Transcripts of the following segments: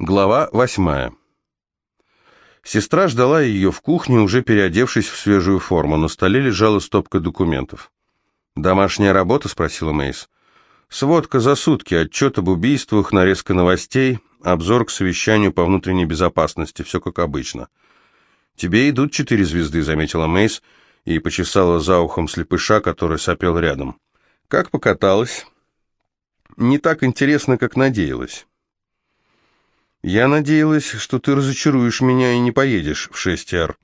Глава восьмая. Сестра ждала ее в кухне, уже переодевшись в свежую форму. На столе лежала стопка документов. «Домашняя работа?» — спросила Мейс. «Сводка за сутки, отчет об убийствах, нарезка новостей, обзор к совещанию по внутренней безопасности, все как обычно». «Тебе идут четыре звезды», — заметила Мейс и почесала за ухом слепыша, который сопел рядом. «Как покаталась?» «Не так интересно, как надеялась». «Я надеялась, что ты разочаруешь меня и не поедешь в 6R».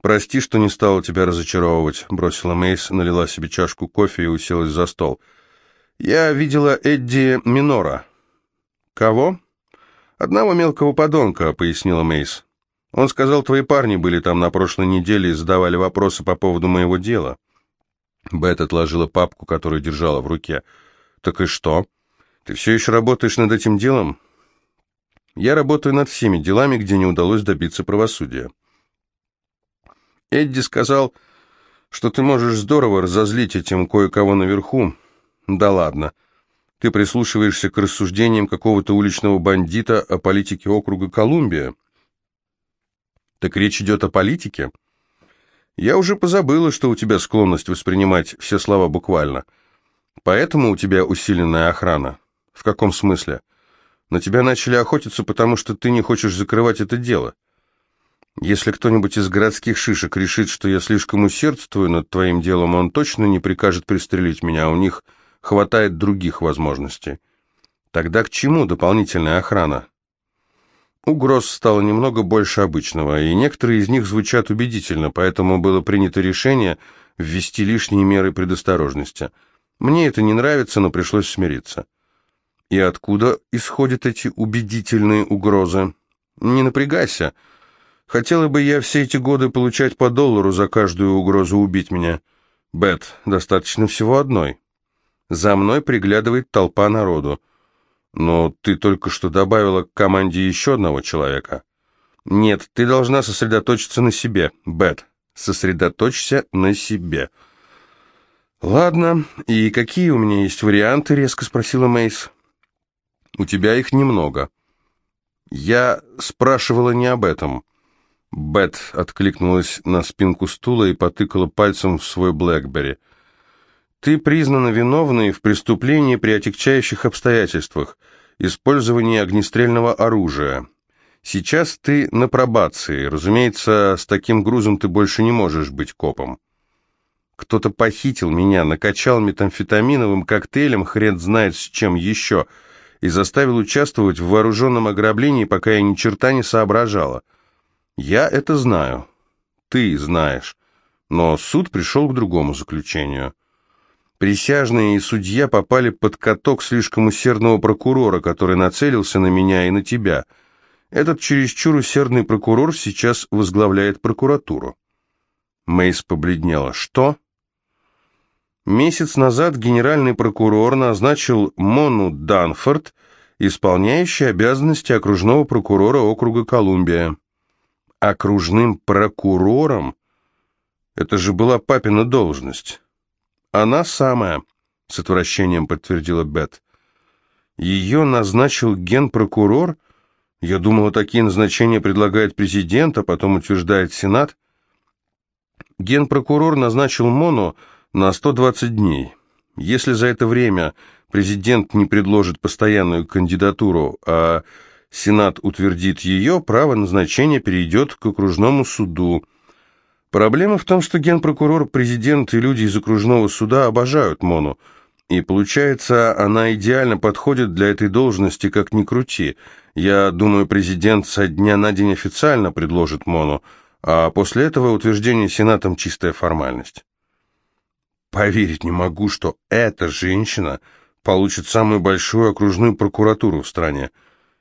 «Прости, что не стала тебя разочаровывать», — бросила Мейс, налила себе чашку кофе и уселась за стол. «Я видела Эдди Минора». «Кого?» «Одного мелкого подонка», — пояснила Мейс. «Он сказал, твои парни были там на прошлой неделе и задавали вопросы по поводу моего дела». Бет отложила папку, которую держала в руке. «Так и что? Ты все еще работаешь над этим делом?» Я работаю над всеми делами, где не удалось добиться правосудия. Эдди сказал, что ты можешь здорово разозлить этим кое-кого наверху. Да ладно. Ты прислушиваешься к рассуждениям какого-то уличного бандита о политике округа Колумбия. Так речь идет о политике? Я уже позабыла, что у тебя склонность воспринимать все слова буквально. Поэтому у тебя усиленная охрана. В каком смысле? — на тебя начали охотиться, потому что ты не хочешь закрывать это дело. Если кто-нибудь из городских шишек решит, что я слишком усердствую над твоим делом, он точно не прикажет пристрелить меня, у них хватает других возможностей. Тогда к чему дополнительная охрана? Угроз стало немного больше обычного, и некоторые из них звучат убедительно, поэтому было принято решение ввести лишние меры предосторожности. Мне это не нравится, но пришлось смириться. И откуда исходят эти убедительные угрозы? Не напрягайся. Хотела бы я все эти годы получать по доллару за каждую угрозу убить меня. Бет, достаточно всего одной. За мной приглядывает толпа народу. Но ты только что добавила к команде еще одного человека. Нет, ты должна сосредоточиться на себе, Бет. Сосредоточься на себе. Ладно, и какие у меня есть варианты, резко спросила Мейс. У тебя их немного. Я спрашивала не об этом. Бет откликнулась на спинку стула и потыкала пальцем в свой Блэкбери. Ты признана виновной в преступлении при отягчающих обстоятельствах, использовании огнестрельного оружия. Сейчас ты на пробации. Разумеется, с таким грузом ты больше не можешь быть копом. Кто-то похитил меня, накачал метамфетаминовым коктейлем, хрен знает с чем еще — и заставил участвовать в вооруженном ограблении, пока я ни черта не соображала. Я это знаю. Ты знаешь. Но суд пришел к другому заключению. Присяжные и судья попали под каток слишком усердного прокурора, который нацелился на меня и на тебя. Этот чересчур усердный прокурор сейчас возглавляет прокуратуру. Мейс побледнела. «Что?» Месяц назад генеральный прокурор назначил Мону Данфорд, исполняющей обязанности окружного прокурора округа Колумбия. Окружным прокурором? Это же была папина должность. Она самая, с отвращением подтвердила Бет. Ее назначил генпрокурор? Я думала, такие назначения предлагает президент, а потом утверждает Сенат. Генпрокурор назначил Мону на 120 дней. Если за это время президент не предложит постоянную кандидатуру, а Сенат утвердит ее, право назначения перейдет к окружному суду. Проблема в том, что генпрокурор, президент и люди из окружного суда обожают Мону, и получается, она идеально подходит для этой должности, как ни крути. Я думаю, президент со дня на день официально предложит Мону, а после этого утверждение Сенатом чистая формальность. Поверить не могу, что эта женщина получит самую большую окружную прокуратуру в стране.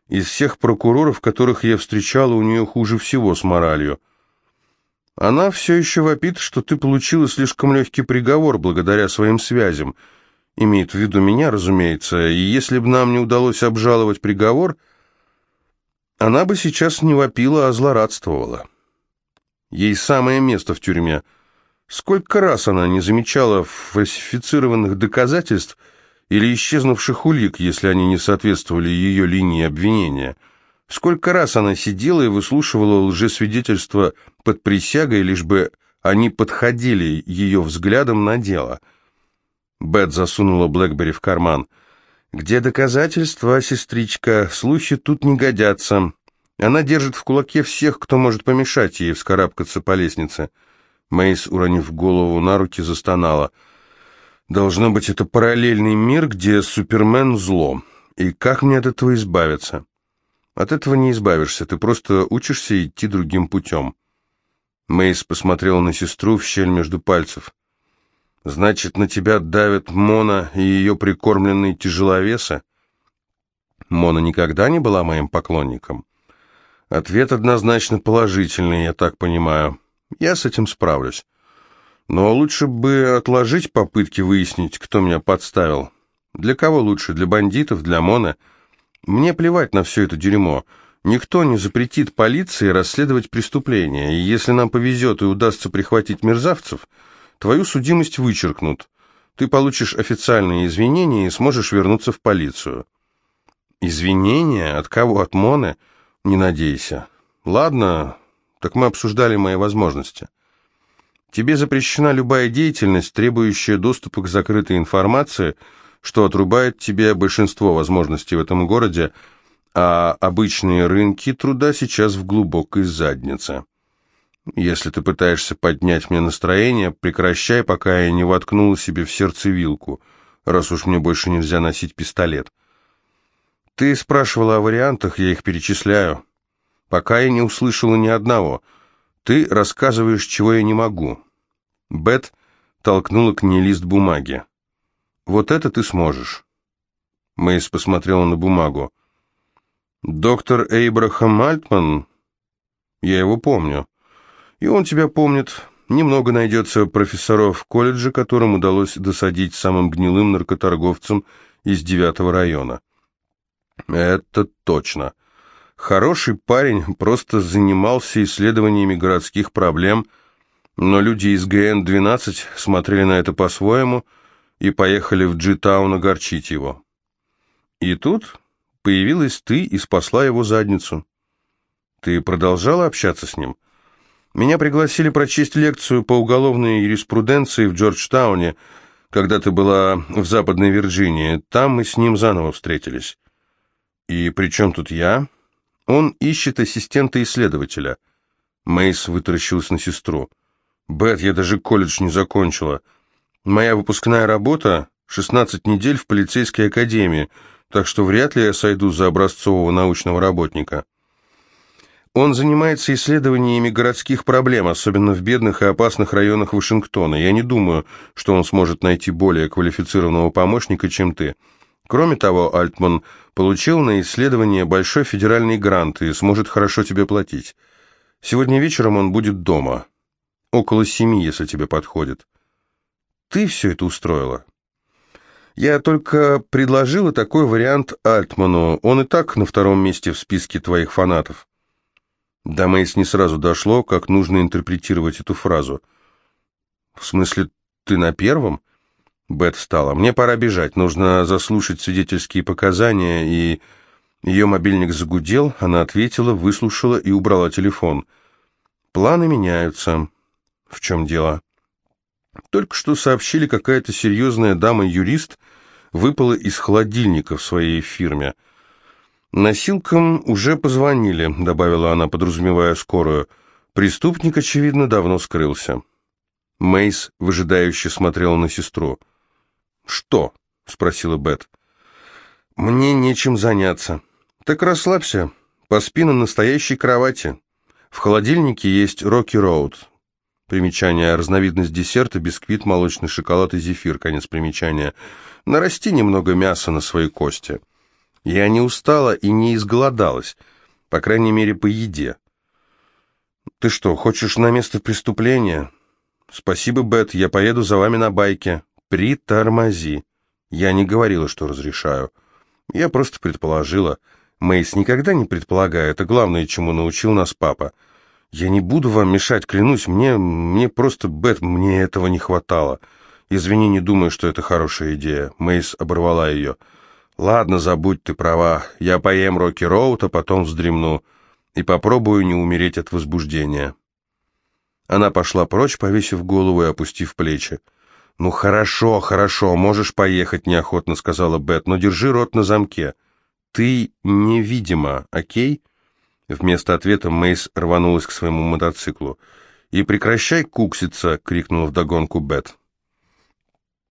Из всех прокуроров, которых я встречала, у нее хуже всего с моралью. Она все еще вопит, что ты получила слишком легкий приговор благодаря своим связям. Имеет в виду меня, разумеется, и если бы нам не удалось обжаловать приговор, она бы сейчас не вопила, а злорадствовала. Ей самое место в тюрьме — Сколько раз она не замечала фальсифицированных доказательств или исчезнувших улик, если они не соответствовали ее линии обвинения. Сколько раз она сидела и выслушивала лжесвидетельства под присягой, лишь бы они подходили ее взглядом на дело. Бет засунула Блэкбери в карман. «Где доказательства, сестричка? Слухи тут не годятся. Она держит в кулаке всех, кто может помешать ей вскарабкаться по лестнице». Мейс, уронив голову на руки, застонала. «Должно быть, это параллельный мир, где Супермен — зло. И как мне от этого избавиться?» От этого не избавишься, ты просто учишься идти другим путем. Мейс посмотрела на сестру в щель между пальцев. «Значит, на тебя давят Мона и ее прикормленные тяжеловесы?» Мона никогда не была моим поклонником. Ответ однозначно положительный, я так понимаю. Я с этим справлюсь. Но лучше бы отложить попытки выяснить, кто меня подставил. Для кого лучше, для бандитов, для Мона — мне плевать на все это дерьмо. Никто не запретит полиции расследовать преступления, и если нам повезет и удастся прихватить мерзавцев, твою судимость вычеркнут. Ты получишь официальные извинения и сможешь вернуться в полицию. Извинения? От кого? От Моны? Не надейся. Ладно, так мы обсуждали мои возможности. Тебе запрещена любая деятельность, требующая доступа к закрытой информации – что отрубает тебе большинство возможностей в этом городе, а обычные рынки труда сейчас в глубокой заднице. Если ты пытаешься поднять мне настроение, прекращай, пока я не воткнул себе в сердце вилку, раз уж мне больше нельзя носить пистолет. Ты спрашивала о вариантах, я их перечисляю. Пока я не услышала ни одного. Ты рассказываешь, чего я не могу. Бет толкнула к ней лист бумаги. Вот это ты сможешь. Мэйс посмотрела на бумагу. Доктор Эйбрахам Альтман? Я его помню. И он тебя помнит. Немного найдется профессоров в колледже, которым удалось досадить самым гнилым наркоторговцам из девятого района. Это точно. Хороший парень, просто занимался исследованиями городских проблем, но люди из ГН-12 смотрели на это по-своему – и поехали в Джитаун огорчить его. И тут появилась ты и спасла его задницу. Ты продолжала общаться с ним? Меня пригласили прочесть лекцию по уголовной юриспруденции в Джорджтауне, когда ты была в Западной Вирджинии. Там мы с ним заново встретились. И при чем тут я? Он ищет ассистента-исследователя. Мейс вытаращилась на сестру. «Бет, я даже колледж не закончила. Моя выпускная работа — 16 недель в полицейской академии, так что вряд ли я сойду за образцового научного работника. Он занимается исследованиями городских проблем, особенно в бедных и опасных районах Вашингтона. Я не думаю, что он сможет найти более квалифицированного помощника, чем ты. Кроме того, Альтман получил на исследование большой федеральный грант и сможет хорошо тебе платить. Сегодня вечером он будет дома. Около семи, если тебе подходит ты все это устроила. Я только предложила такой вариант Альтману. Он и так на втором месте в списке твоих фанатов. До Мэйс не сразу дошло, как нужно интерпретировать эту фразу. В смысле, ты на первом? Бет встала. Мне пора бежать. Нужно заслушать свидетельские показания, и... Ее мобильник загудел, она ответила, выслушала и убрала телефон. Планы меняются. В чем дело? Только что сообщили, какая-то серьезная дама-юрист выпала из холодильника в своей фирме. «Носилкам уже позвонили», — добавила она, подразумевая скорую. «Преступник, очевидно, давно скрылся». Мейс выжидающе смотрела на сестру. «Что?» — спросила Бет. «Мне нечем заняться». «Так расслабься. Поспи на настоящей кровати. В холодильнике есть Рокки Роуд. Примечание. Разновидность десерта, бисквит, молочный шоколад и зефир. Конец примечания. Нарасти немного мяса на свои кости. Я не устала и не изголодалась. По крайней мере, по еде. Ты что, хочешь на место преступления? Спасибо, Бет, я поеду за вами на байке. Притормози. Я не говорила, что разрешаю. Я просто предположила. Мейс никогда не предполагает, это главное, чему научил нас папа. «Я не буду вам мешать, клянусь, мне, мне просто, Бет, мне этого не хватало. Извини, не думаю, что это хорошая идея». Мейс оборвала ее. Ладно, забудь ты права. Я поем Рокки Роуд, а потом вздремну. И попробую не умереть от возбуждения. Она пошла прочь, повесив голову и опустив плечи. «Ну хорошо, хорошо, можешь поехать», — неохотно сказала Бет, — «но держи рот на замке. Ты невидима, окей?» Вместо ответа Мейс рванулась к своему мотоциклу. «И прекращай кукситься!» — крикнула вдогонку Бет.